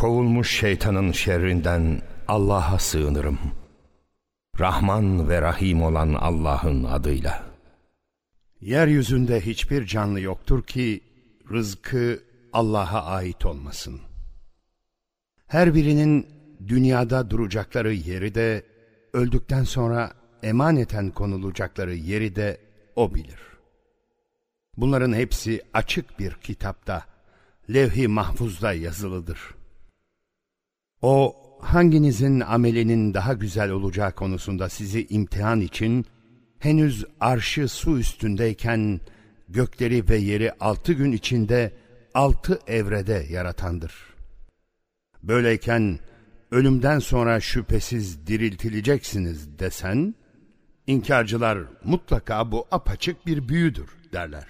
Kovulmuş şeytanın şerrinden Allah'a sığınırım. Rahman ve Rahim olan Allah'ın adıyla. Yeryüzünde hiçbir canlı yoktur ki rızkı Allah'a ait olmasın. Her birinin dünyada duracakları yeri de, öldükten sonra emaneten konulacakları yeri de O bilir. Bunların hepsi açık bir kitapta, levh-i mahfuzda yazılıdır. O, hanginizin amelinin daha güzel olacağı konusunda sizi imtihan için, henüz arşı su üstündeyken, gökleri ve yeri altı gün içinde, altı evrede yaratandır. Böyleyken, ölümden sonra şüphesiz diriltileceksiniz desen, inkarcılar mutlaka bu apaçık bir büyüdür derler.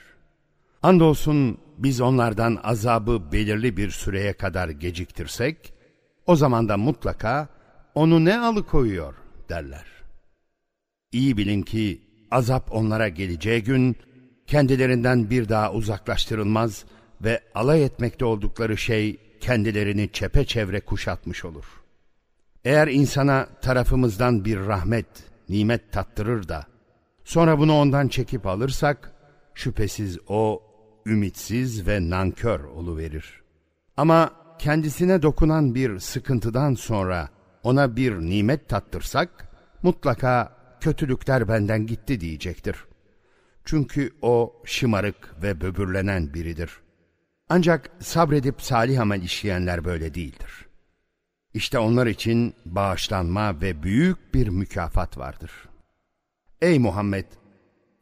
Andolsun biz onlardan azabı belirli bir süreye kadar geciktirsek, o zaman da mutlaka onu ne alıkoyuyor derler. İyi bilin ki azap onlara geleceği gün kendilerinden bir daha uzaklaştırılmaz ve alay etmekte oldukları şey kendilerini çepeçevre kuşatmış olur. Eğer insana tarafımızdan bir rahmet, nimet tattırır da sonra bunu ondan çekip alırsak şüphesiz o ümitsiz ve nankör oluverir. Ama kendisine dokunan bir sıkıntıdan sonra ona bir nimet tattırsak mutlaka kötülükler benden gitti diyecektir. Çünkü o şımarık ve böbürlenen biridir. Ancak sabredip salih amel işleyenler böyle değildir. İşte onlar için bağışlanma ve büyük bir mükafat vardır. Ey Muhammed!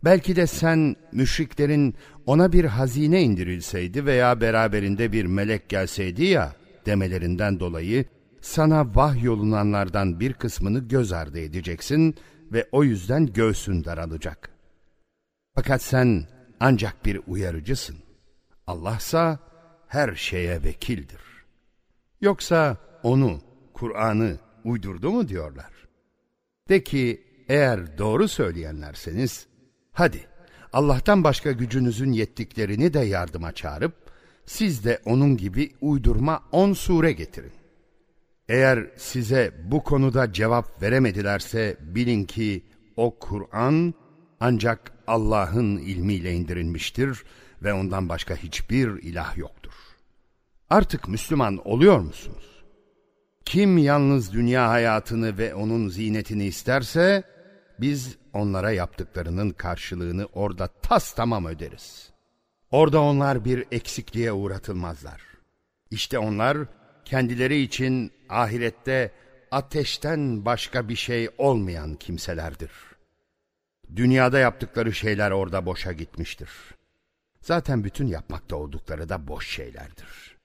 Belki de sen müşriklerin ona bir hazine indirilseydi veya beraberinde bir melek gelseydi ya demelerinden dolayı sana vahyolunanlardan bir kısmını göz ardı edeceksin ve o yüzden göğsün daralacak. Fakat sen ancak bir uyarıcısın. Allahsa her şeye vekildir. Yoksa onu, Kur'an'ı uydurdu mu diyorlar. De ki eğer doğru söyleyenlerseniz hadi Allah'tan başka gücünüzün yettiklerini de yardıma çağırıp siz de onun gibi uydurma on sure getirin. Eğer size bu konuda cevap veremedilerse bilin ki o Kur'an ancak Allah'ın ilmiyle indirilmiştir ve ondan başka hiçbir ilah yoktur. Artık Müslüman oluyor musunuz? Kim yalnız dünya hayatını ve onun zinetini isterse biz onlara yaptıklarının karşılığını orada tas tamam öderiz. Orada onlar bir eksikliğe uğratılmazlar. İşte onlar kendileri için ahirette ateşten başka bir şey olmayan kimselerdir. Dünyada yaptıkları şeyler orada boşa gitmiştir. Zaten bütün yapmakta oldukları da boş şeylerdir.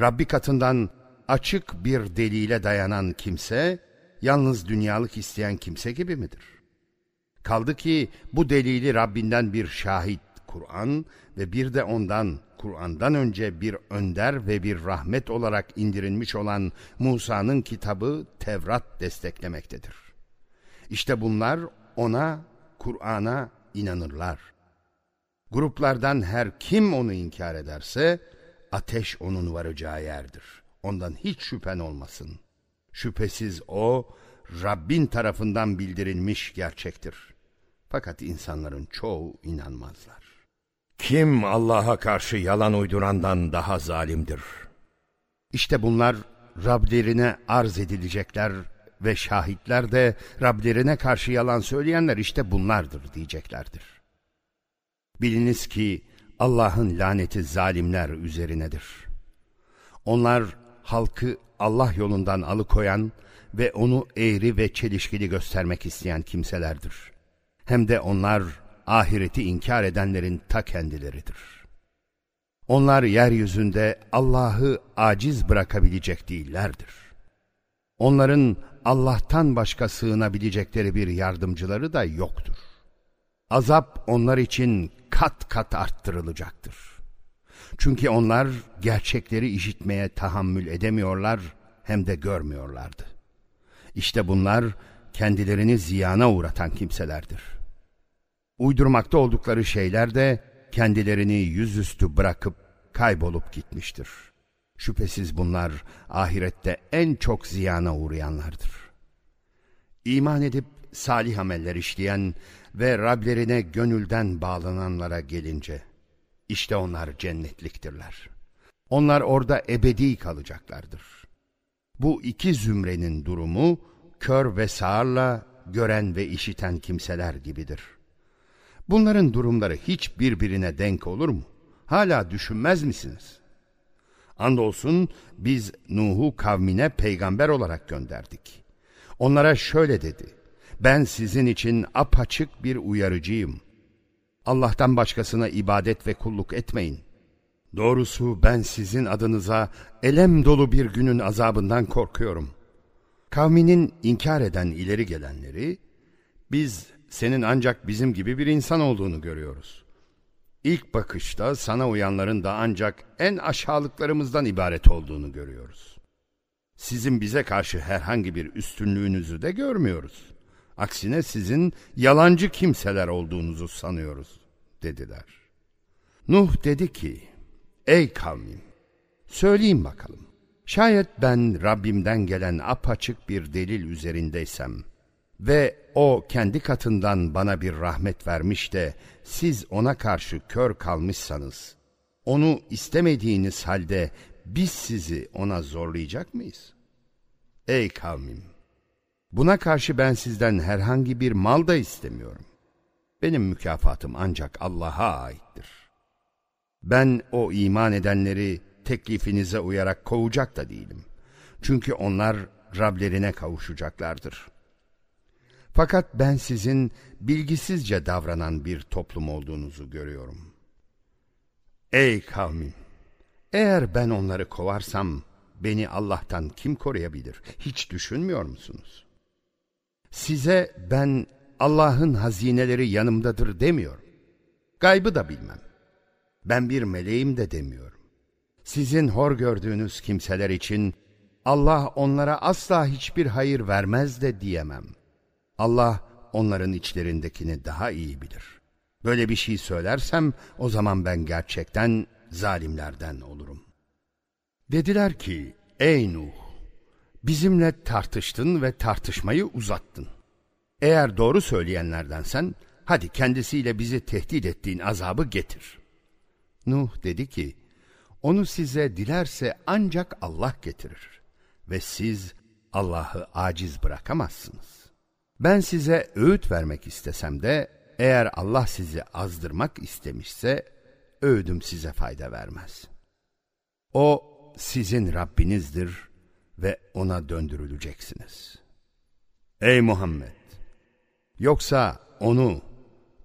Rabbi katından açık bir delile dayanan kimse, yalnız dünyalık isteyen kimse gibi midir? Kaldı ki bu delili Rabbinden bir şahit Kur'an ve bir de ondan Kur'an'dan önce bir önder ve bir rahmet olarak indirilmiş olan Musa'nın kitabı Tevrat desteklemektedir. İşte bunlar ona, Kur'an'a inanırlar. Gruplardan her kim onu inkar ederse, ateş onun varacağı yerdir. Ondan hiç şüphen olmasın. Şüphesiz o, Rabbin tarafından bildirilmiş gerçektir. Fakat insanların çoğu inanmazlar. Kim Allah'a karşı yalan uydurandan daha zalimdir? İşte bunlar Rablerine arz edilecekler ve şahitler de Rablerine karşı yalan söyleyenler işte bunlardır diyeceklerdir. Biliniz ki Allah'ın laneti zalimler üzerinedir. Onlar halkı Allah yolundan alıkoyan ve onu eğri ve çelişkili göstermek isteyen kimselerdir. Hem de onlar ahireti inkar edenlerin ta kendileridir. Onlar yeryüzünde Allah'ı aciz bırakabilecek değillerdir. Onların Allah'tan başka sığınabilecekleri bir yardımcıları da yoktur. Azap onlar için kat kat arttırılacaktır. Çünkü onlar gerçekleri işitmeye tahammül edemiyorlar hem de görmüyorlardı. İşte bunlar kendilerini ziyana uğratan kimselerdir. Uydurmakta oldukları şeyler de kendilerini yüzüstü bırakıp kaybolup gitmiştir. Şüphesiz bunlar ahirette en çok ziyana uğrayanlardır. İman edip salih ameller işleyen ve Rablerine gönülden bağlananlara gelince, işte onlar cennetliktirler. Onlar orada ebedi kalacaklardır. Bu iki zümrenin durumu, kör ve sağırla, gören ve işiten kimseler gibidir. Bunların durumları hiç birbirine denk olur mu? Hala düşünmez misiniz? Andolsun biz Nuh'u kavmine peygamber olarak gönderdik. Onlara şöyle dedi. Ben sizin için apaçık bir uyarıcıyım. Allah'tan başkasına ibadet ve kulluk etmeyin. Doğrusu ben sizin adınıza elem dolu bir günün azabından korkuyorum. Kavminin inkar eden ileri gelenleri, biz senin ancak bizim gibi bir insan olduğunu görüyoruz. İlk bakışta sana uyanların da ancak en aşağılıklarımızdan ibaret olduğunu görüyoruz. Sizin bize karşı herhangi bir üstünlüğünüzü de görmüyoruz. Aksine sizin yalancı kimseler olduğunuzu sanıyoruz, dediler. Nuh dedi ki, ey kavmim, söyleyin bakalım, şayet ben Rabbimden gelen apaçık bir delil üzerindeysem ve o kendi katından bana bir rahmet vermiş de siz ona karşı kör kalmışsanız, onu istemediğiniz halde biz sizi ona zorlayacak mıyız? Ey kavmim! Buna karşı ben sizden herhangi bir mal da istemiyorum. Benim mükafatım ancak Allah'a aittir. Ben o iman edenleri teklifinize uyarak kovacak da değilim. Çünkü onlar Rablerine kavuşacaklardır. Fakat ben sizin bilgisizce davranan bir toplum olduğunuzu görüyorum. Ey kavmim! Eğer ben onları kovarsam beni Allah'tan kim koruyabilir? Hiç düşünmüyor musunuz? Size ben Allah'ın hazineleri yanımdadır demiyorum. Gaybı da bilmem. Ben bir meleğim de demiyorum. Sizin hor gördüğünüz kimseler için Allah onlara asla hiçbir hayır vermez de diyemem. Allah onların içlerindekini daha iyi bilir. Böyle bir şey söylersem o zaman ben gerçekten zalimlerden olurum. Dediler ki, ey Nuh, bizimle tartıştın ve tartışmayı uzattın. Eğer doğru söyleyenlerdensen, hadi kendisiyle bizi tehdit ettiğin azabı getir. Nuh dedi ki, onu size dilerse ancak Allah getirir ve siz Allah'ı aciz bırakamazsınız. Ben size öğüt vermek istesem de, eğer Allah sizi azdırmak istemişse, öğüdüm size fayda vermez. O sizin Rabbinizdir ve ona döndürüleceksiniz. Ey Muhammed! Yoksa onu,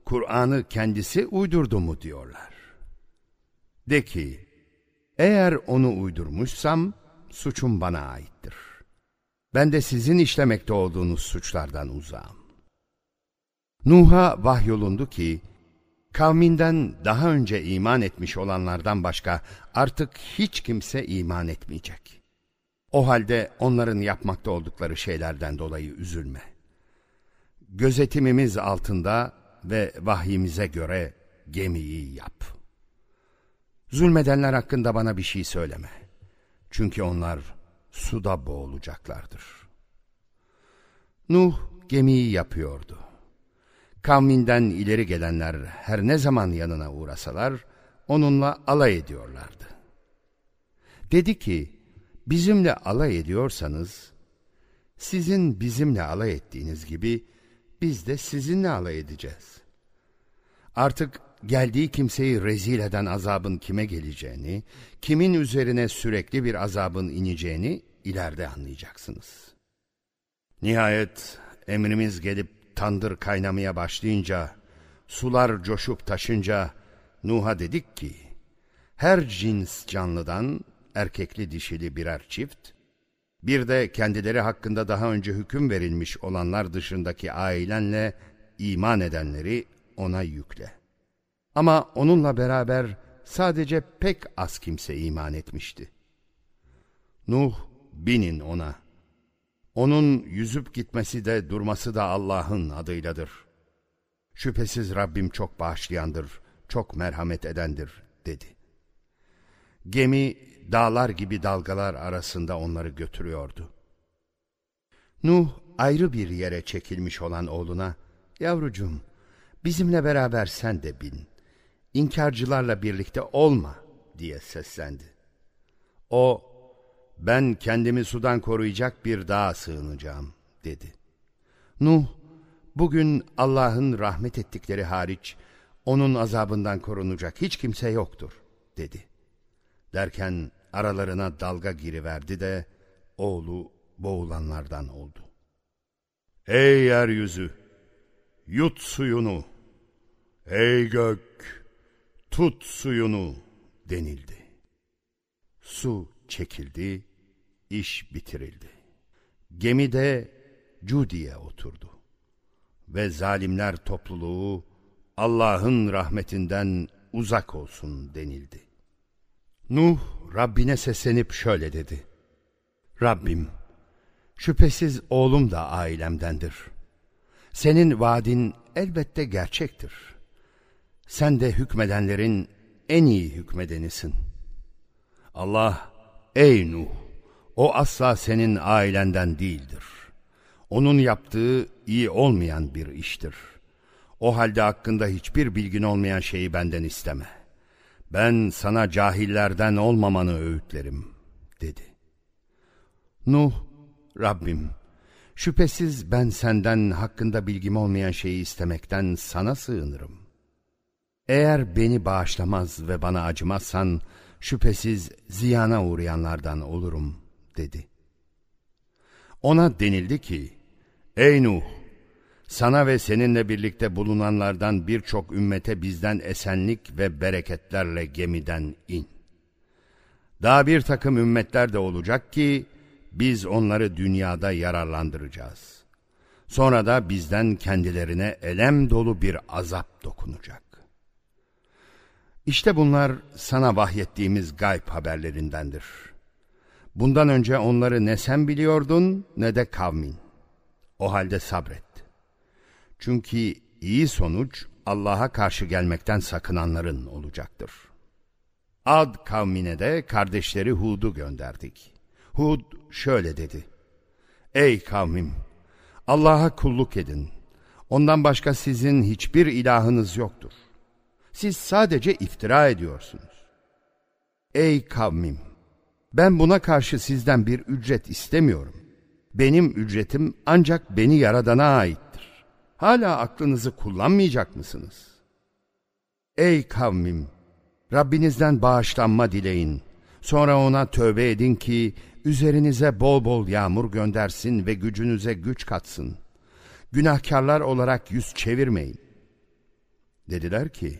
Kur'an'ı kendisi uydurdu mu diyorlar. De ki, eğer onu uydurmuşsam suçum bana aittir. Ben de sizin işlemekte olduğunuz suçlardan uzağım. Nuh'a vahyolundu ki, kavminden daha önce iman etmiş olanlardan başka artık hiç kimse iman etmeyecek. O halde onların yapmakta oldukları şeylerden dolayı üzülme. Gözetimimiz altında ve vahyimize göre gemiyi yap. Zulmedenler hakkında bana bir şey söyleme. Çünkü onlar suda boğulacaklardır. Nuh gemiyi yapıyordu. Kavminden ileri gelenler her ne zaman yanına uğrasalar onunla alay ediyorlardı. Dedi ki, bizimle alay ediyorsanız, sizin bizimle alay ettiğiniz gibi biz de sizinle alay edeceğiz. Artık geldiği kimseyi rezil eden azabın kime geleceğini, kimin üzerine sürekli bir azabın ineceğini ileride anlayacaksınız. Nihayet emrimiz gelip tandır kaynamaya başlayınca, sular coşup taşınca Nuh'a dedik ki, her cins canlıdan erkekli dişili birer çift, bir de kendileri hakkında daha önce hüküm verilmiş olanlar dışındaki ailenle iman edenleri ona yükle. Ama onunla beraber sadece pek az kimse iman etmişti. Nuh binin ona. Onun yüzüp gitmesi de durması da Allah'ın adıyladır. Şüphesiz Rabbim çok bağışlayandır, çok merhamet edendir dedi. Gemi dağlar gibi dalgalar arasında onları götürüyordu. Nuh ayrı bir yere çekilmiş olan oğluna, yavrucum bizimle beraber sen de bin, inkarcılarla birlikte olma diye seslendi. O, ben kendimi sudan koruyacak bir dağa sığınacağım dedi. Nuh, bugün Allah'ın rahmet ettikleri hariç, onun azabından korunacak hiç kimse yoktur dedi. Derken aralarına dalga giriverdi de oğlu boğulanlardan oldu. Ey yeryüzü! Yut suyunu! Ey gök! Tut suyunu! denildi. Su çekildi, iş bitirildi. Gemide Cudi'ye oturdu. Ve zalimler topluluğu Allah'ın rahmetinden uzak olsun denildi. Nuh Rabbine seslenip şöyle dedi. Rabbim, şüphesiz oğlum da ailemdendir. Senin vaadin elbette gerçektir. Sen de hükmedenlerin en iyi hükmedenisin. Allah, ey Nuh, o asla senin ailenden değildir. Onun yaptığı iyi olmayan bir iştir. O halde hakkında hiçbir bilgin olmayan şeyi benden isteme. Ben sana cahillerden olmamanı öğütlerim, dedi. Nuh, Rabbim, şüphesiz ben senden hakkında bilgim olmayan şeyi istemekten sana sığınırım. Eğer beni bağışlamaz ve bana acımazsan, şüphesiz ziyana uğrayanlardan olurum, dedi. Ona denildi ki, Ey Nuh! Sana ve seninle birlikte bulunanlardan birçok ümmete bizden esenlik ve bereketlerle gemiden in. Daha bir takım ümmetler de olacak ki, biz onları dünyada yararlandıracağız. Sonra da bizden kendilerine elem dolu bir azap dokunacak. İşte bunlar sana vahyettiğimiz gayb haberlerindendir. Bundan önce onları ne sen biliyordun ne de kavmin. O halde sabret. Çünkü iyi sonuç Allah'a karşı gelmekten sakınanların olacaktır. Ad kavmine de kardeşleri Hud'u gönderdik. Hud şöyle dedi. Ey kavmim! Allah'a kulluk edin. Ondan başka sizin hiçbir ilahınız yoktur. Siz sadece iftira ediyorsunuz. Ey kavmim! Ben buna karşı sizden bir ücret istemiyorum. Benim ücretim ancak beni yaradana aittir. Hala aklınızı kullanmayacak mısınız? Ey kavmim! Rabbinizden bağışlanma dileyin. Sonra ona tövbe edin ki üzerinize bol bol yağmur göndersin ve gücünüze güç katsın. Günahkarlar olarak yüz çevirmeyin. Dediler ki,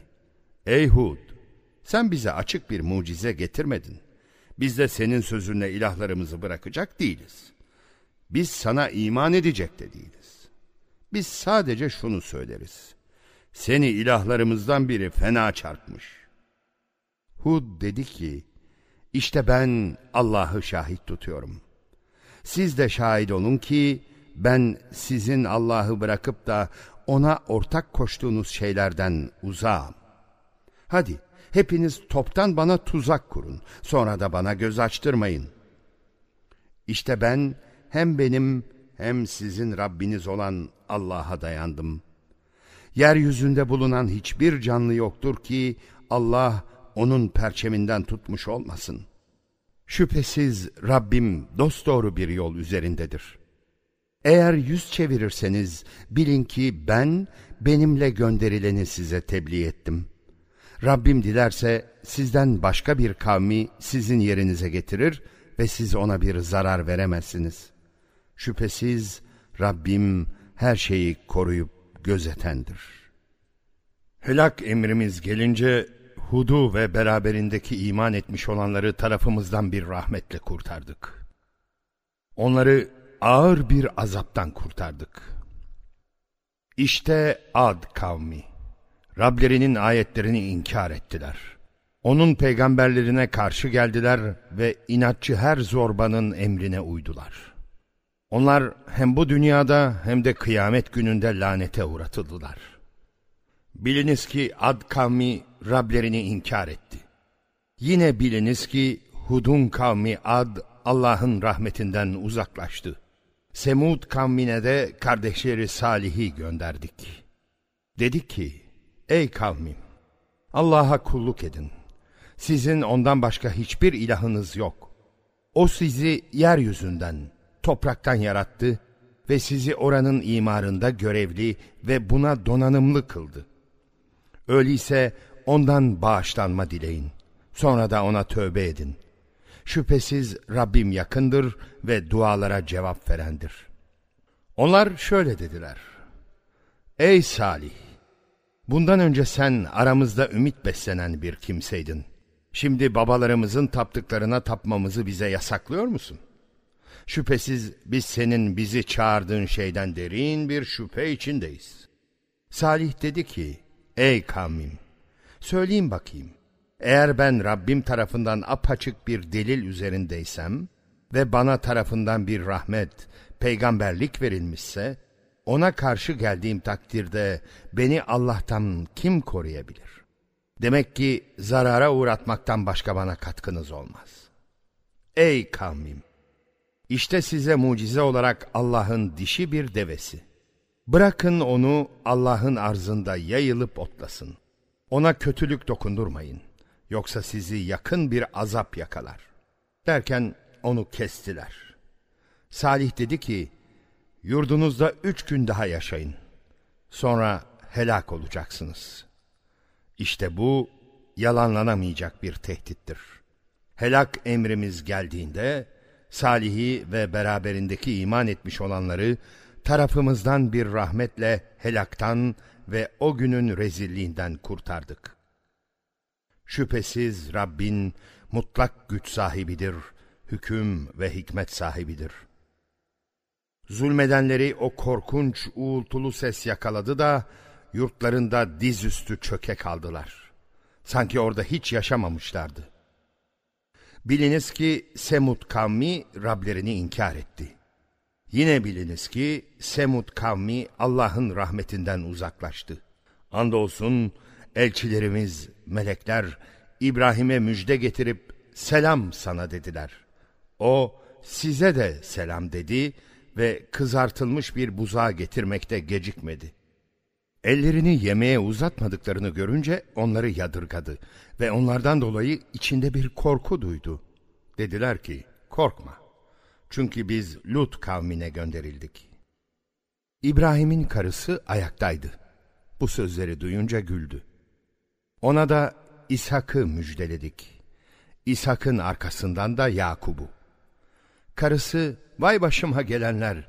Ey Hud! Sen bize açık bir mucize getirmedin. Biz de senin sözünle ilahlarımızı bırakacak değiliz. Biz sana iman edecek de değiliz. Biz sadece şunu söyleriz. Seni ilahlarımızdan biri fena çarpmış. Hud dedi ki, işte ben Allah'ı şahit tutuyorum. Siz de şahit olun ki ben sizin Allah'ı bırakıp da ona ortak koştuğunuz şeylerden uzağım. Hadi hepiniz toptan bana tuzak kurun, sonra da bana göz açtırmayın. İşte ben hem benim hem sizin Rabbiniz olan Allah'a dayandım. Yeryüzünde bulunan hiçbir canlı yoktur ki Allah onun perçeminden tutmuş olmasın. Şüphesiz Rabbim dosdoğru bir yol üzerindedir. Eğer yüz çevirirseniz bilin ki ben benimle gönderileni size tebliğ ettim. Rabbim dilerse sizden başka bir kavmi sizin yerinize getirir ve siz ona bir zarar veremezsiniz. Şüphesiz Rabbim her şeyi koruyup gözetendir. Helak emrimiz gelince Hud'u ve beraberindeki iman etmiş olanları tarafımızdan bir rahmetle kurtardık. Onları ağır bir azaptan kurtardık. İşte Ad kavmi. Rablerinin ayetlerini inkar ettiler. Onun peygamberlerine karşı geldiler ve inatçı her zorbanın emrine uydular. Onlar hem bu dünyada hem de kıyamet gününde lanete uğratıldılar. Biliniz ki Ad kavmi Rablerini inkar etti. Yine biliniz ki Hud'un kavmi Ad Allah'ın rahmetinden uzaklaştı. Semud kavmine de kardeşleri Salih'i gönderdik. Dedik ki, ey kavmim, Allah'a kulluk edin. Sizin ondan başka hiçbir ilahınız yok. O sizi yeryüzünden, topraktan yarattı ve sizi oranın imarında görevli ve buna donanımlı kıldı. Öyleyse ondan bağışlanma dileyin. Sonra da ona tövbe edin. Şüphesiz Rabbim yakındır ve dualara cevap verendir. Onlar şöyle dediler. Ey Salih! Bundan önce sen aramızda ümit beslenen bir kimseydin. Şimdi babalarımızın taptıklarına tapmamızı bize yasaklıyor musun? Şüphesiz biz senin bizi çağırdığın şeyden derin bir şüphe içindeyiz. Salih dedi ki, ey kavmim, söyleyin bakayım, eğer ben Rabbim tarafından apaçık bir delil üzerindeysem ve bana tarafından bir rahmet, peygamberlik verilmişse, ona karşı geldiğim takdirde beni Allah'tan kim koruyabilir? Demek ki zarara uğratmaktan başka bana katkınız olmaz. Ey kavmim! İşte size mucize olarak Allah'ın dişi bir devesi. Bırakın onu Allah'ın arzında yayılıp otlasın. Ona kötülük dokundurmayın. Yoksa sizi yakın bir azap yakalar. Derken onu kestiler. Salih dedi ki, yurdunuzda üç gün daha yaşayın. Sonra helak olacaksınız. İşte bu yalanlanamayacak bir tehdittir. Helak emrimiz geldiğinde, Salih'i ve beraberindeki iman etmiş olanları tarafımızdan bir rahmetle helaktan ve o günün rezilliğinden kurtardık. Şüphesiz Rabbin mutlak güç sahibidir, hüküm ve hikmet sahibidir. Zulmedenleri o korkunç uğultulu ses yakaladı da yurtlarında dizüstü çöke kaldılar. Sanki orada hiç yaşamamışlardı. Biliniz ki Semud kavmi Rablerini inkar etti. Yine biliniz ki Semud kavmi Allah'ın rahmetinden uzaklaştı. Andolsun elçilerimiz, melekler İbrahim'e müjde getirip selam sana dediler. O size de selam dedi ve kızartılmış bir buzağı getirmekte gecikmedi. Ellerini yemeğe uzatmadıklarını görünce onları yadırgadı ve onlardan dolayı içinde bir korku duydu. Dediler ki, korkma. Çünkü biz Lut kavmine gönderildik. İbrahim'in karısı ayaktaydı. Bu sözleri duyunca güldü. Ona da İshak'ı müjdeledik. İshak'ın arkasından da Yakub'u. Karısı, vay başıma gelenler,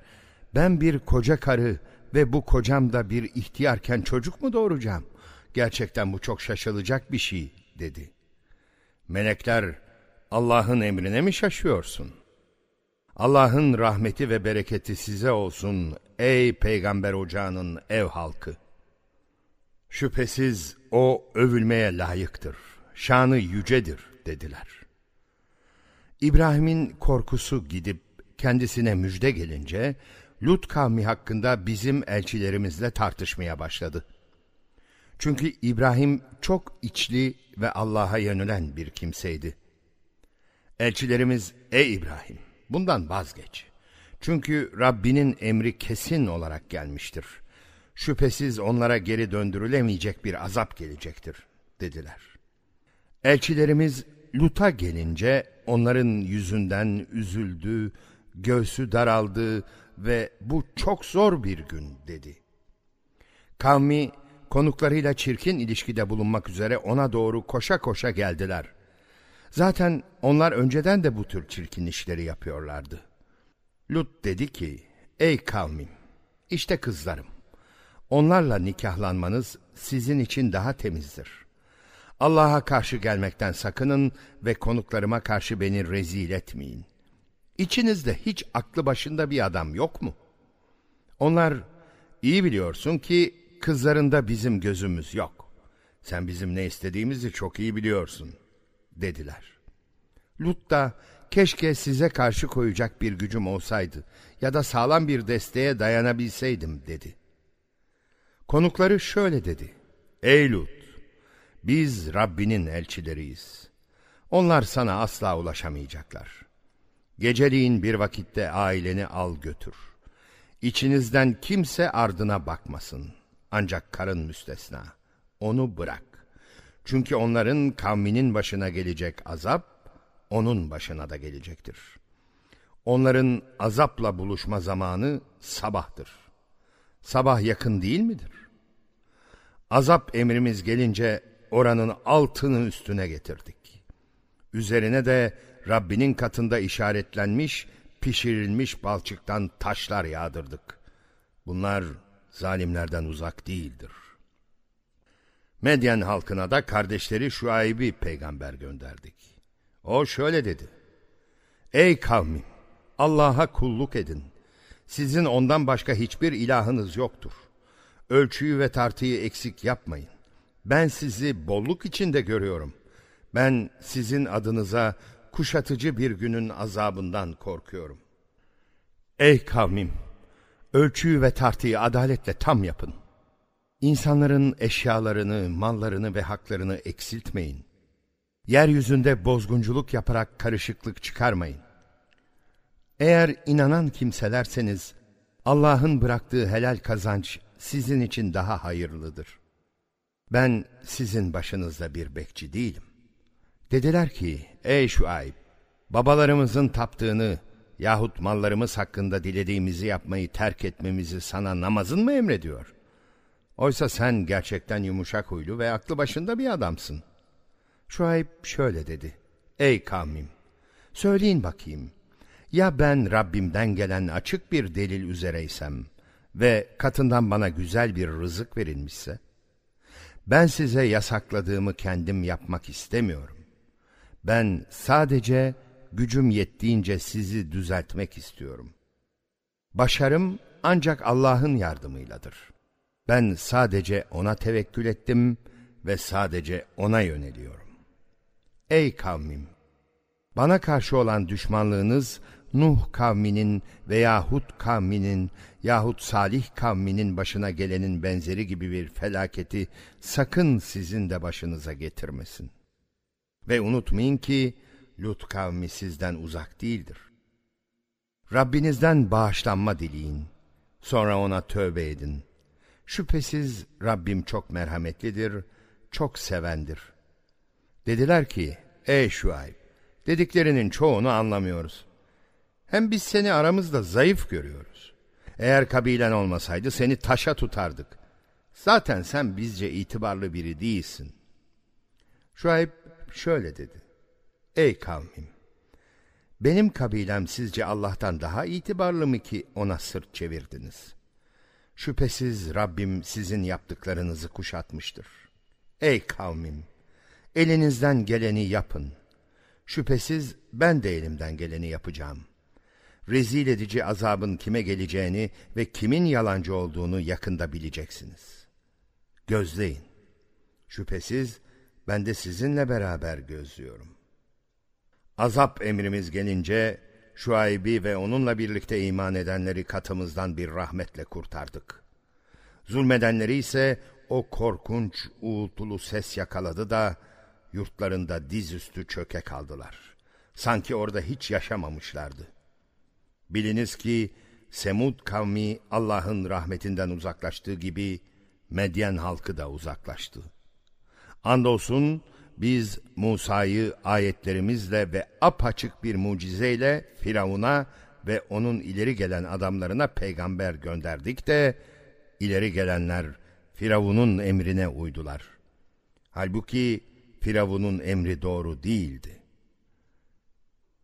ben bir koca karı ve bu kocam da bir ihtiyarken çocuk mu doğuracağım? Gerçekten bu çok şaşılacak bir şey, dedi. Melekler, Allah'ın emrine mi şaşıyorsun? Allah'ın rahmeti ve bereketi size olsun ey peygamber ocağının ev halkı. Şüphesiz o övülmeye layıktır, şanı yücedir dediler. İbrahim'in korkusu gidip kendisine müjde gelince Lut kavmi hakkında bizim elçilerimizle tartışmaya başladı. Çünkü İbrahim çok içli ve Allah'a yönelen bir kimseydi. Elçilerimiz, ey İbrahim, bundan vazgeç. Çünkü Rabbinin emri kesin olarak gelmiştir. Şüphesiz onlara geri döndürülemeyecek bir azap gelecektir, dediler. Elçilerimiz Lut'a gelince onların yüzünden üzüldü, göğsü daraldı ve bu çok zor bir gün dedi. Kavmi konuklarıyla çirkin ilişkide bulunmak üzere ona doğru koşa koşa geldiler. Zaten onlar önceden de bu tür çirkin işleri yapıyorlardı. Lut dedi ki, ey kavmim, işte kızlarım. Onlarla nikahlanmanız sizin için daha temizdir. Allah'a karşı gelmekten sakının ve konuklarıma karşı beni rezil etmeyin. İçinizde hiç aklı başında bir adam yok mu? Onlar, iyi biliyorsun ki kızlarında bizim gözümüz yok. Sen bizim ne istediğimizi çok iyi biliyorsun, dediler. Lut da, keşke size karşı koyacak bir gücüm olsaydı ya da sağlam bir desteğe dayanabilseydim, dedi. Konukları şöyle dedi. Ey Lut! Biz Rabbinin elçileriyiz. Onlar sana asla ulaşamayacaklar. Geceliğin bir vakitte aileni al götür. İçinizden kimse ardına bakmasın. Ancak karın müstesna. Onu bırak. Çünkü onların kavminin başına gelecek azap, onun başına da gelecektir. Onların azapla buluşma zamanı sabahtır. Sabah yakın değil midir? Azap emrimiz gelince oranın altını üstüne getirdik. Üzerine de Rabbinin katında işaretlenmiş, pişirilmiş balçıktan taşlar yağdırdık. Bunlar zalimlerden uzak değildir. Medyen halkına da kardeşleri Şuayb'i peygamber gönderdik. O şöyle dedi. Ey kavmim! Allah'a kulluk edin. Sizin ondan başka hiçbir ilahınız yoktur. Ölçüyü ve tartıyı eksik yapmayın. Ben sizi bolluk içinde görüyorum. Ben sizin adınıza kuşatıcı bir günün azabından korkuyorum. Ey kavmim! Ölçüyü ve tartıyı adaletle tam yapın. İnsanların eşyalarını, mallarını ve haklarını eksiltmeyin. Yeryüzünde bozgunculuk yaparak karışıklık çıkarmayın. Eğer inanan kimselerseniz, Allah'ın bıraktığı helal kazanç sizin için daha hayırlıdır. Ben sizin başınızda bir bekçi değilim. Dediler ki, ey Şuayb, babalarımızın taptığını yahut mallarımız hakkında dilediğimizi yapmayı terk etmemizi sana namazın mı emrediyor? Oysa sen gerçekten yumuşak huylu ve aklı başında bir adamsın. Şuayb şöyle dedi, ey kavmim, söyleyin bakayım, ya ben Rabbimden gelen açık bir delil üzereysem ve katından bana güzel bir rızık verilmişse, ben size yasakladığımı kendim yapmak istemiyorum. Ben sadece gücüm yettiğince sizi düzeltmek istiyorum. Başarım ancak Allah'ın yardımıyladır. Ben sadece O'na tevekkül ettim ve sadece O'na yöneliyorum. Ey kavmim! Bana karşı olan düşmanlığınız Nuh kavminin veya Hud kavminin yahut Salih kavminin başına gelenin benzeri gibi bir felaketi sakın sizin de başınıza getirmesin. Ve unutmayın ki Lut kavmi sizden uzak değildir. Rabbinizden bağışlanma dileyin. Sonra ona tövbe edin. Şüphesiz Rabbim çok merhametlidir, çok sevendir. Dediler ki, ey Şuayb, dediklerinin çoğunu anlamıyoruz. Hem biz seni aramızda zayıf görüyoruz. Eğer kabilen olmasaydı seni taşa tutardık. Zaten sen bizce itibarlı biri değilsin. Şuayb şöyle dedi. Ey kavmim! Benim kabilem sizce Allah'tan daha itibarlı mı ki ona sırt çevirdiniz? Şüphesiz Rabbim sizin yaptıklarınızı kuşatmıştır. Ey kavmim! Elinizden geleni yapın. Şüphesiz ben de elimden geleni yapacağım. Rezil edici azabın kime geleceğini ve kimin yalancı olduğunu yakında bileceksiniz. Gözleyin. Şüphesiz ben de sizinle beraber gözlüyorum. Azap emrimiz gelince Şuayb'i ve onunla birlikte iman edenleri katımızdan bir rahmetle kurtardık. Zulmedenleri ise o korkunç uğultulu ses yakaladı da yurtlarında dizüstü çöke kaldılar. Sanki orada hiç yaşamamışlardı. Biliniz ki Semud kavmi Allah'ın rahmetinden uzaklaştığı gibi Medyen halkı da uzaklaştı. Andolsun biz Musa'yı ayetlerimizle ve apaçık bir mucizeyle Firavun'a ve onun ileri gelen adamlarına peygamber gönderdik de ileri gelenler Firavun'un emrine uydular. Halbuki Firavun'un emri doğru değildi.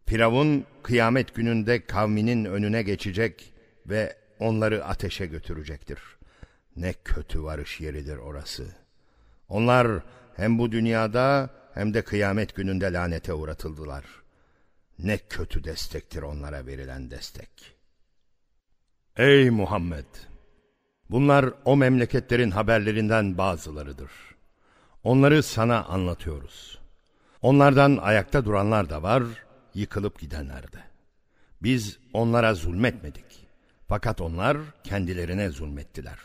Firavun kıyamet gününde kavminin önüne geçecek ve onları ateşe götürecektir. Ne kötü varış yeridir orası. Onlar hem bu dünyada hem de kıyamet gününde lanete uğratıldılar. Ne kötü destektir onlara verilen destek. Ey Muhammed! Bunlar o memleketlerin haberlerinden bazılarıdır. Onları sana anlatıyoruz. Onlardan ayakta duranlar da var, yıkılıp gidenler de. Biz onlara zulmetmedik. Fakat onlar kendilerine zulmettiler.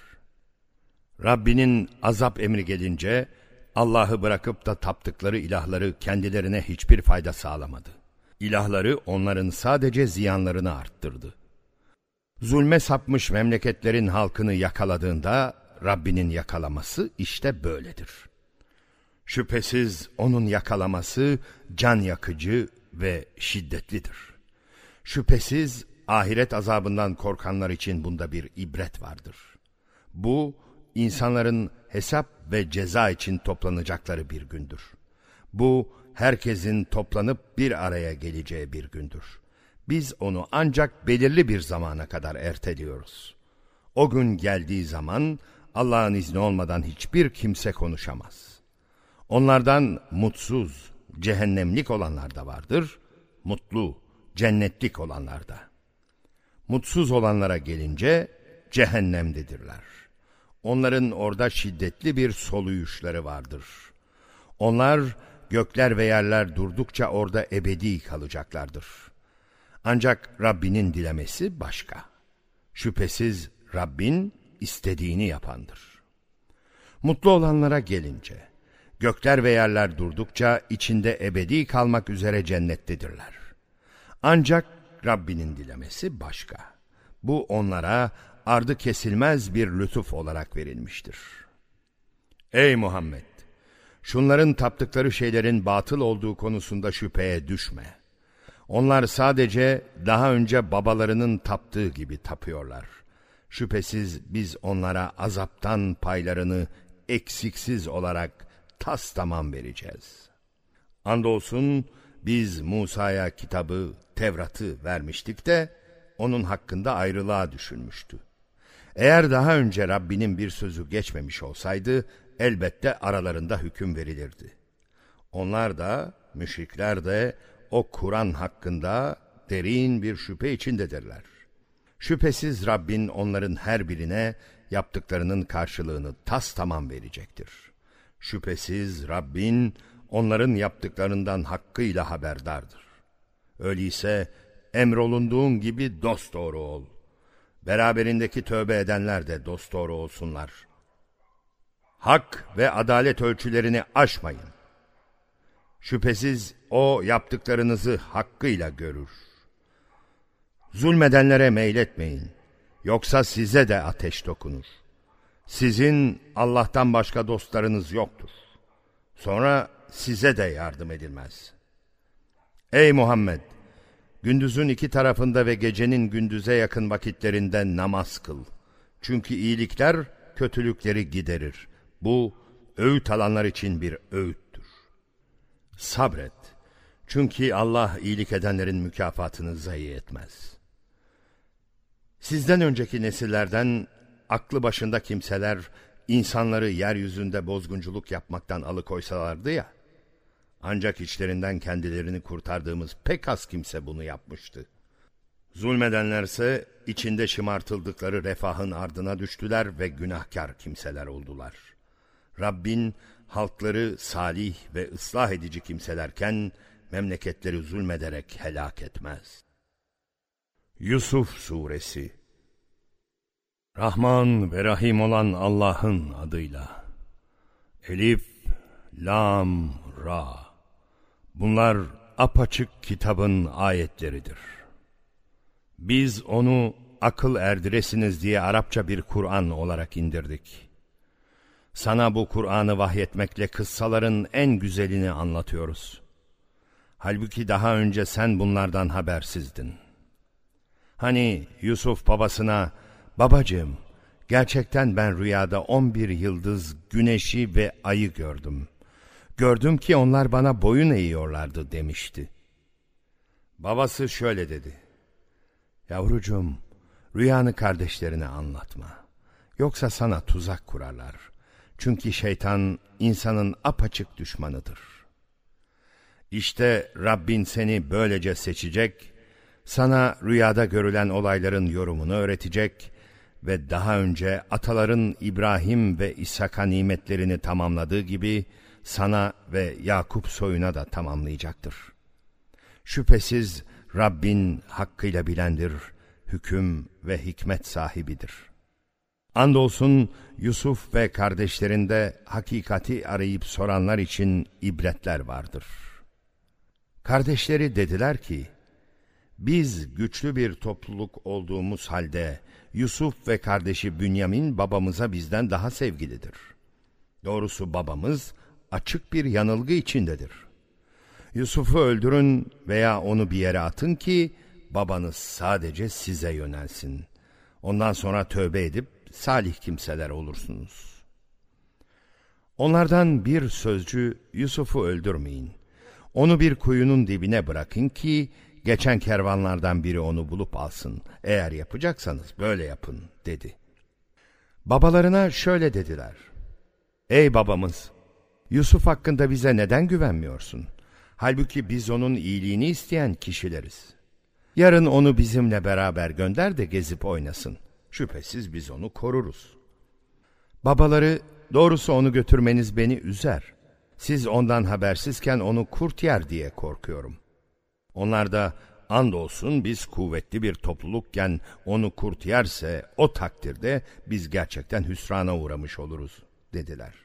Rabbinin azap emri gelince Allah'ı bırakıp da taptıkları ilahları kendilerine hiçbir fayda sağlamadı. İlahları onların sadece ziyanlarını arttırdı. Zulme sapmış memleketlerin halkını yakaladığında Rabbinin yakalaması işte böyledir. Şüphesiz onun yakalaması can yakıcı ve şiddetlidir. Şüphesiz ahiret azabından korkanlar için bunda bir ibret vardır. Bu, insanların hesap ve ceza için toplanacakları bir gündür. Bu, herkesin toplanıp bir araya geleceği bir gündür. Biz onu ancak belirli bir zamana kadar erteliyoruz. O gün geldiği zaman Allah'ın izni olmadan hiçbir kimse konuşamaz. Onlardan mutsuz, cehennemlik olanlar da vardır, mutlu, cennetlik olanlar da. Mutsuz olanlara gelince cehennemdedirler. Onların orada şiddetli bir soluyuşları vardır. Onlar gökler ve yerler durdukça orada ebedi kalacaklardır. Ancak Rabbinin dilemesi başka. Şüphesiz Rabbin istediğini yapandır. Mutlu olanlara gelince, gökler ve yerler durdukça içinde ebedi kalmak üzere cennettedirler. Ancak Rabbinin dilemesi başka. Bu onlara ardı kesilmez bir lütuf olarak verilmiştir. Ey Muhammed! Şunların taptıkları şeylerin batıl olduğu konusunda şüpheye düşme. Onlar sadece daha önce babalarının taptığı gibi tapıyorlar. Şüphesiz biz onlara azaptan paylarını eksiksiz olarak tas tamam vereceğiz. Andolsun biz Musa'ya kitabı, Tevrat'ı vermiştik de onun hakkında ayrılığa düşünmüştü. Eğer daha önce Rabbinin bir sözü geçmemiş olsaydı elbette aralarında hüküm verilirdi. Onlar da, müşrikler de o Kur'an hakkında derin bir şüphe içindedirler. Şüphesiz Rabbin onların her birine yaptıklarının karşılığını tas tamam verecektir. Şüphesiz Rabbin onların yaptıklarından hakkıyla haberdardır. Öyleyse emrolunduğun gibi dosdoğru ol. Beraberindeki tövbe edenler de dosdoğru olsunlar. Hak ve adalet ölçülerini aşmayın. Şüphesiz o yaptıklarınızı hakkıyla görür. Zulmedenlere meyletmeyin. Yoksa size de ateş dokunur. Sizin Allah'tan başka dostlarınız yoktur. Sonra size de yardım edilmez. Ey Muhammed! Gündüzün iki tarafında ve gecenin gündüze yakın vakitlerinde namaz kıl. Çünkü iyilikler kötülükleri giderir. Bu öğüt alanlar için bir öğüttür. Sabret. Çünkü Allah iyilik edenlerin mükafatını zayi etmez. Sizden önceki nesillerden aklı başında kimseler insanları yeryüzünde bozgunculuk yapmaktan alıkoysalardı ya, ancak içlerinden kendilerini kurtardığımız pek az kimse bunu yapmıştı. Zulmedenlerse içinde şımartıldıkları refahın ardına düştüler ve günahkar kimseler oldular. Rabbin halkları salih ve ıslah edici kimselerken memleketleri zulmederek helak etmez. Yusuf Suresi Rahman ve Rahim olan Allah'ın adıyla Elif, Lam, Ra Bunlar apaçık kitabın ayetleridir. Biz onu akıl erdiresiniz diye Arapça bir Kur'an olarak indirdik. Sana bu Kur'an'ı vahyetmekle kıssaların en güzelini anlatıyoruz. Halbuki daha önce sen bunlardan habersizdin. Hani Yusuf babasına, babacığım, gerçekten ben rüyada on bir yıldız, güneşi ve ayı gördüm. Gördüm ki onlar bana boyun eğiyorlardı demişti. Babası şöyle dedi. Yavrucuğum, rüyanı kardeşlerine anlatma. Yoksa sana tuzak kurarlar. Çünkü şeytan insanın apaçık düşmanıdır. İşte Rabbin seni böylece seçecek, sana rüyada görülen olayların yorumunu öğretecek ve daha önce ataların İbrahim ve İshak'a nimetlerini tamamladığı gibi sana ve Yakup soyuna da tamamlayacaktır. Şüphesiz Rabbin hakkıyla bilendir, hüküm ve hikmet sahibidir.'' Andolsun Yusuf ve kardeşlerinde hakikati arayıp soranlar için ibretler vardır. Kardeşleri dediler ki, biz güçlü bir topluluk olduğumuz halde Yusuf ve kardeşi Bünyamin babamıza bizden daha sevgilidir. Doğrusu babamız açık bir yanılgı içindedir. Yusuf'u öldürün veya onu bir yere atın ki babanız sadece size yönelsin. Ondan sonra tövbe edip salih kimseler olursunuz. Onlardan bir sözcü Yusuf'u öldürmeyin. Onu bir kuyunun dibine bırakın ki geçen kervanlardan biri onu bulup alsın. Eğer yapacaksanız böyle yapın dedi. Babalarına şöyle dediler. Ey babamız! Yusuf hakkında bize neden güvenmiyorsun? Halbuki biz onun iyiliğini isteyen kişileriz. Yarın onu bizimle beraber gönder de gezip oynasın. Şüphesiz biz onu koruruz. Babaları, doğrusu onu götürmeniz beni üzer. Siz ondan habersizken onu kurt yer diye korkuyorum. Onlar da, andolsun biz kuvvetli bir toplulukken onu kurt yerse o takdirde biz gerçekten hüsrana uğramış oluruz dediler.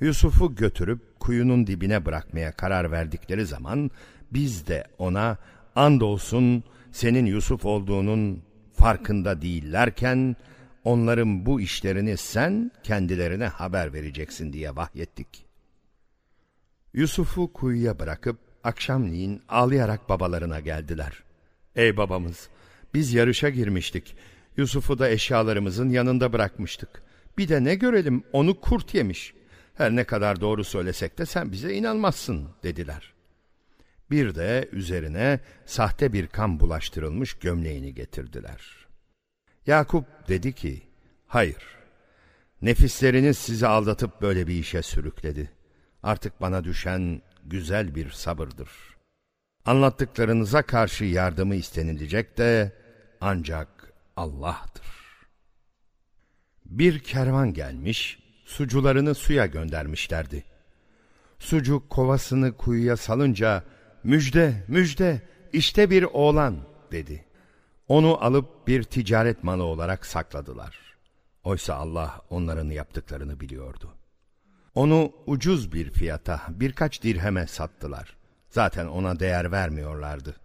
Yusuf'u götürüp kuyunun dibine bırakmaya karar verdikleri zaman biz de ona andolsun senin Yusuf olduğunun farkında değillerken onların bu işlerini sen kendilerine haber vereceksin diye vahyettik. Yusuf'u kuyuya bırakıp akşamleyin ağlayarak babalarına geldiler. Ey babamız biz yarışa girmiştik. Yusuf'u da eşyalarımızın yanında bırakmıştık. Bir de ne görelim onu kurt yemiş. Her ne kadar doğru söylesek de sen bize inanmazsın dediler. Bir de üzerine sahte bir kan bulaştırılmış gömleğini getirdiler. Yakup dedi ki, hayır, nefisleriniz sizi aldatıp böyle bir işe sürükledi. Artık bana düşen güzel bir sabırdır. Anlattıklarınıza karşı yardımı istenilecek de ancak Allah'tır. Bir kervan gelmiş, sucularını suya göndermişlerdi. Sucu kovasını kuyuya salınca, müjde, müjde, işte bir oğlan dedi. Onu alıp bir ticaret malı olarak sakladılar. Oysa Allah onların yaptıklarını biliyordu. Onu ucuz bir fiyata birkaç dirheme sattılar. Zaten ona değer vermiyorlardı.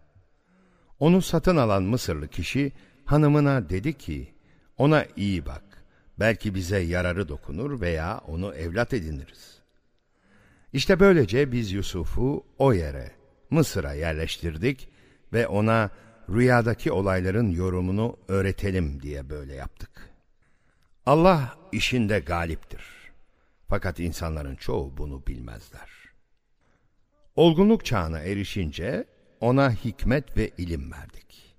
Onu satın alan Mısırlı kişi hanımına dedi ki, ona iyi bak, belki bize yararı dokunur veya onu evlat ediniriz. İşte böylece biz Yusuf'u o yere, Mısır'a yerleştirdik ve ona rüyadaki olayların yorumunu öğretelim diye böyle yaptık. Allah işinde galiptir. Fakat insanların çoğu bunu bilmezler. Olgunluk çağına erişince ona hikmet ve ilim verdik.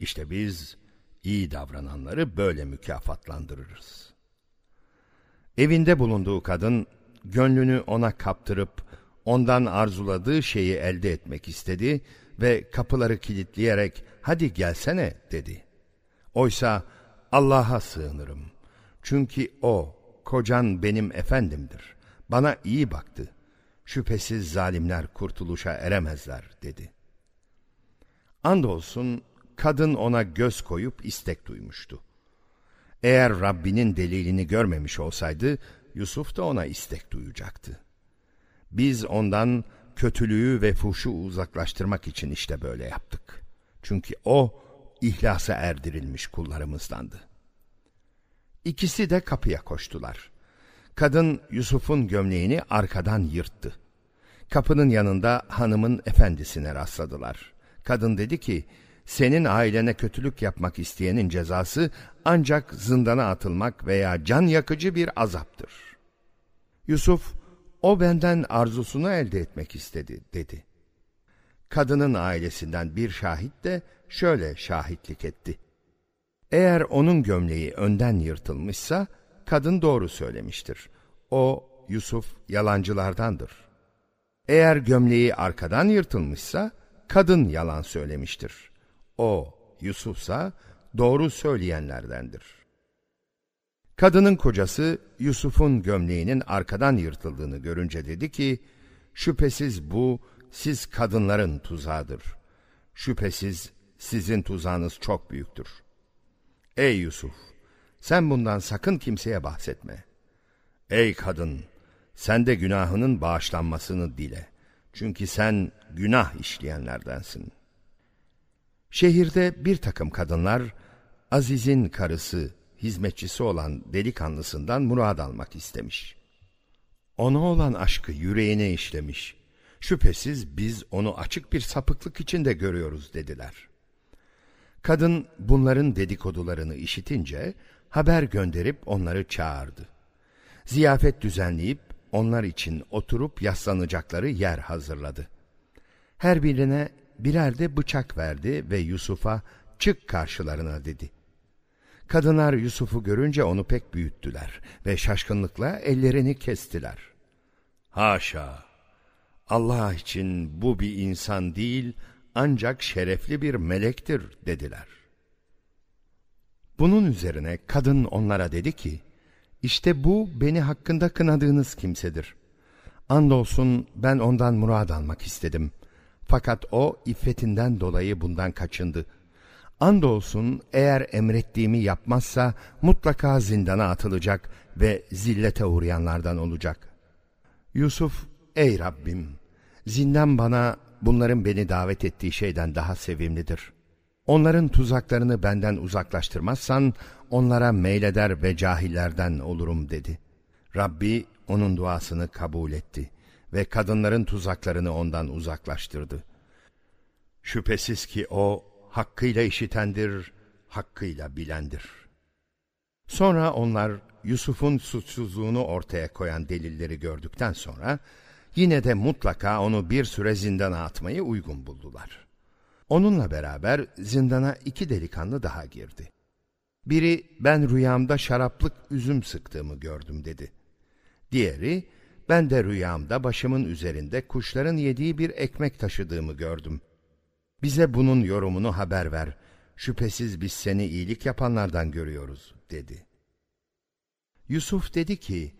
İşte biz iyi davrananları böyle mükafatlandırırız. Evinde bulunduğu kadın gönlünü ona kaptırıp ondan arzuladığı şeyi elde etmek istedi ve kapıları kilitleyerek hadi gelsene dedi. Oysa Allah'a sığınırım. Çünkü O, kocan benim efendimdir. Bana iyi baktı. Şüphesiz zalimler kurtuluşa eremezler dedi. Andolsun kadın ona göz koyup istek duymuştu. Eğer Rabbinin delilini görmemiş olsaydı Yusuf da ona istek duyacaktı. Biz ondan kötülüğü ve fuşu uzaklaştırmak için işte böyle yaptık. Çünkü o ihlasa erdirilmiş kullarımızdandı. İkisi de kapıya koştular. Kadın Yusuf'un gömleğini arkadan yırttı. Kapının yanında hanımın efendisine rastladılar. Kadın dedi ki, senin ailene kötülük yapmak isteyenin cezası ancak zindana atılmak veya can yakıcı bir azaptır. Yusuf, o benden arzusunu elde etmek istedi dedi. Kadının ailesinden bir şahit de şöyle şahitlik etti. Eğer onun gömleği önden yırtılmışsa kadın doğru söylemiştir. O Yusuf yalancılardandır. Eğer gömleği arkadan yırtılmışsa kadın yalan söylemiştir. O Yusufsa doğru söyleyenlerdendir. Kadının kocası Yusuf'un gömleğinin arkadan yırtıldığını görünce dedi ki, şüphesiz bu siz kadınların tuzağıdır. Şüphesiz sizin tuzağınız çok büyüktür. Ey Yusuf! Sen bundan sakın kimseye bahsetme. Ey kadın! Sen de günahının bağışlanmasını dile. Çünkü sen günah işleyenlerdensin. Şehirde bir takım kadınlar, Aziz'in karısı, hizmetçisi olan delikanlısından murad almak istemiş. Ona olan aşkı yüreğine işlemiş. Şüphesiz biz onu açık bir sapıklık içinde görüyoruz dediler. Kadın bunların dedikodularını işitince haber gönderip onları çağırdı. Ziyafet düzenleyip onlar için oturup yaslanacakları yer hazırladı. Her birine birer de bıçak verdi ve Yusuf'a çık karşılarına dedi. Kadınlar Yusuf'u görünce onu pek büyüttüler ve şaşkınlıkla ellerini kestiler. Haşa! Allah için bu bir insan değil ancak şerefli bir melektir dediler. Bunun üzerine kadın onlara dedi ki, işte bu beni hakkında kınadığınız kimsedir. Andolsun ben ondan murad almak istedim. Fakat o iffetinden dolayı bundan kaçındı. Andolsun eğer emrettiğimi yapmazsa mutlaka zindana atılacak ve zillete uğrayanlardan olacak. Yusuf, ey Rabbim, zindan bana bunların beni davet ettiği şeyden daha sevimlidir. Onların tuzaklarını benden uzaklaştırmazsan onlara meyleder ve cahillerden olurum dedi. Rabbi onun duasını kabul etti ve kadınların tuzaklarını ondan uzaklaştırdı. Şüphesiz ki o hakkıyla işitendir, hakkıyla bilendir. Sonra onlar Yusuf'un suçsuzluğunu ortaya koyan delilleri gördükten sonra yine de mutlaka onu bir süre zindana atmayı uygun buldular. Onunla beraber zindana iki delikanlı daha girdi. Biri ben rüyamda şaraplık üzüm sıktığımı gördüm dedi. Diğeri ben de rüyamda başımın üzerinde kuşların yediği bir ekmek taşıdığımı gördüm. Bize bunun yorumunu haber ver. Şüphesiz biz seni iyilik yapanlardan görüyoruz dedi. Yusuf dedi ki,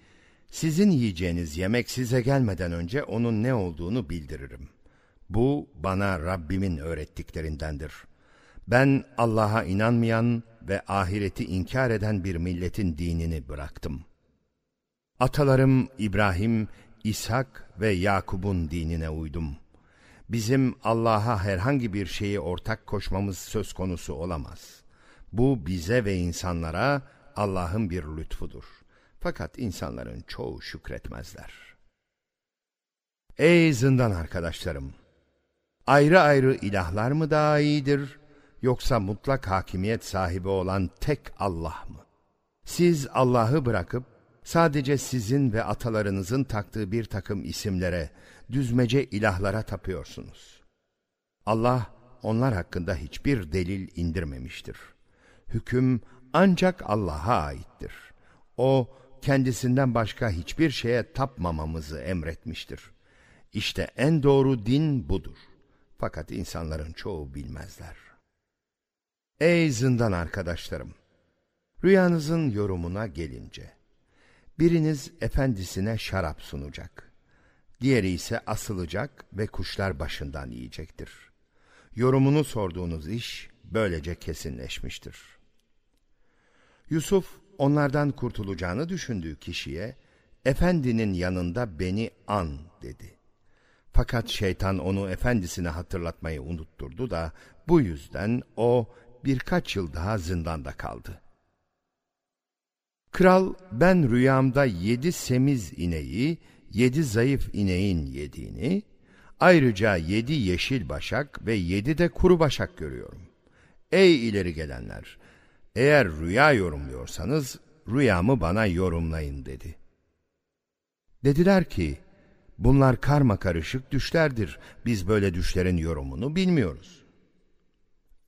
sizin yiyeceğiniz yemek size gelmeden önce onun ne olduğunu bildiririm. Bu bana Rabbimin öğrettiklerindendir. Ben Allah'a inanmayan ve ahireti inkar eden bir milletin dinini bıraktım. Atalarım İbrahim, İshak ve Yakub'un dinine uydum. Bizim Allah'a herhangi bir şeyi ortak koşmamız söz konusu olamaz. Bu bize ve insanlara Allah'ın bir lütfudur. Fakat insanların çoğu şükretmezler. Ey zindan arkadaşlarım! Ayrı ayrı ilahlar mı daha iyidir, yoksa mutlak hakimiyet sahibi olan tek Allah mı? Siz Allah'ı bırakıp, sadece sizin ve atalarınızın taktığı bir takım isimlere, düzmece ilahlara tapıyorsunuz. Allah, onlar hakkında hiçbir delil indirmemiştir. Hüküm ancak Allah'a aittir. O, kendisinden başka hiçbir şeye tapmamamızı emretmiştir. İşte en doğru din budur. Fakat insanların çoğu bilmezler. Ey zindan arkadaşlarım! Rüyanızın yorumuna gelince, biriniz efendisine şarap sunacak, diğeri ise asılacak ve kuşlar başından yiyecektir. Yorumunu sorduğunuz iş böylece kesinleşmiştir. Yusuf onlardan kurtulacağını düşündüğü kişiye, efendinin yanında beni an dedi. Fakat şeytan onu efendisine hatırlatmayı unutturdu da bu yüzden o birkaç yıl daha zindanda kaldı. Kral ben rüyamda yedi semiz ineği, yedi zayıf ineğin yediğini, ayrıca yedi yeşil başak ve yedi de kuru başak görüyorum. Ey ileri gelenler! Eğer rüya yorumluyorsanız rüyamı bana yorumlayın dedi. Dediler ki, bunlar karma karışık düşlerdir. Biz böyle düşlerin yorumunu bilmiyoruz.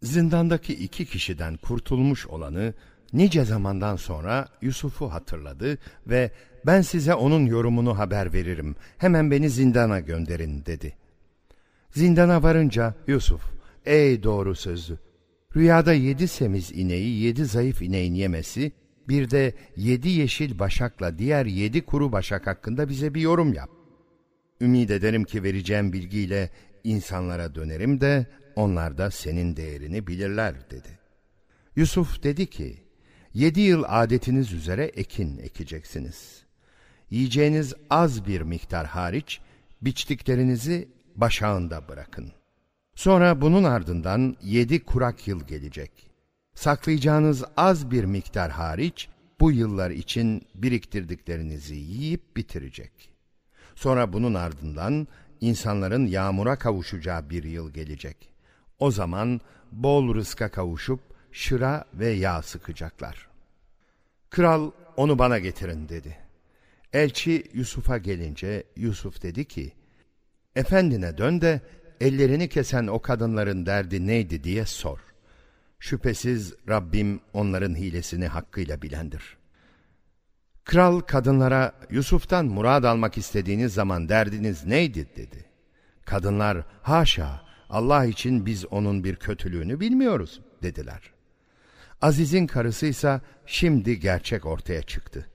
Zindandaki iki kişiden kurtulmuş olanı nice zamandan sonra Yusuf'u hatırladı ve ben size onun yorumunu haber veririm. Hemen beni zindana gönderin dedi. Zindana varınca Yusuf, ey doğru sözlü, rüyada yedi semiz ineği yedi zayıf ineğin yemesi, bir de yedi yeşil başakla diğer yedi kuru başak hakkında bize bir yorum yap. Ümid ederim ki vereceğim bilgiyle insanlara dönerim de onlar da senin değerini bilirler dedi. Yusuf dedi ki, Yedi yıl adetiniz üzere ekin ekeceksiniz. Yiyeceğiniz az bir miktar hariç, biçtiklerinizi başağında bırakın. Sonra bunun ardından yedi kurak yıl gelecek. Saklayacağınız az bir miktar hariç, bu yıllar için biriktirdiklerinizi yiyip bitirecek. Sonra bunun ardından insanların yağmura kavuşacağı bir yıl gelecek. O zaman bol rızka kavuşup şıra ve yağ sıkacaklar. Kral onu bana getirin dedi. Elçi Yusuf'a gelince Yusuf dedi ki, Efendine dön de ellerini kesen o kadınların derdi neydi diye sor. Şüphesiz Rabbim onların hilesini hakkıyla bilendir. Kral kadınlara Yusuf'tan murad almak istediğiniz zaman derdiniz neydi dedi. Kadınlar haşa Allah için biz onun bir kötülüğünü bilmiyoruz dediler. Aziz'in karısıysa şimdi gerçek ortaya çıktı.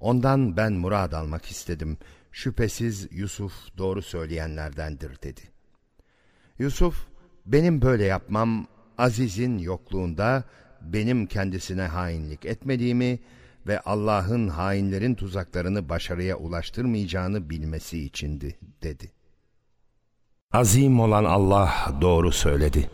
Ondan ben murad almak istedim. Şüphesiz Yusuf doğru söyleyenlerdendir dedi. Yusuf, benim böyle yapmam Aziz'in yokluğunda benim kendisine hainlik etmediğimi ve Allah'ın hainlerin tuzaklarını başarıya ulaştırmayacağını bilmesi içindi dedi. Azim olan Allah doğru söyledi.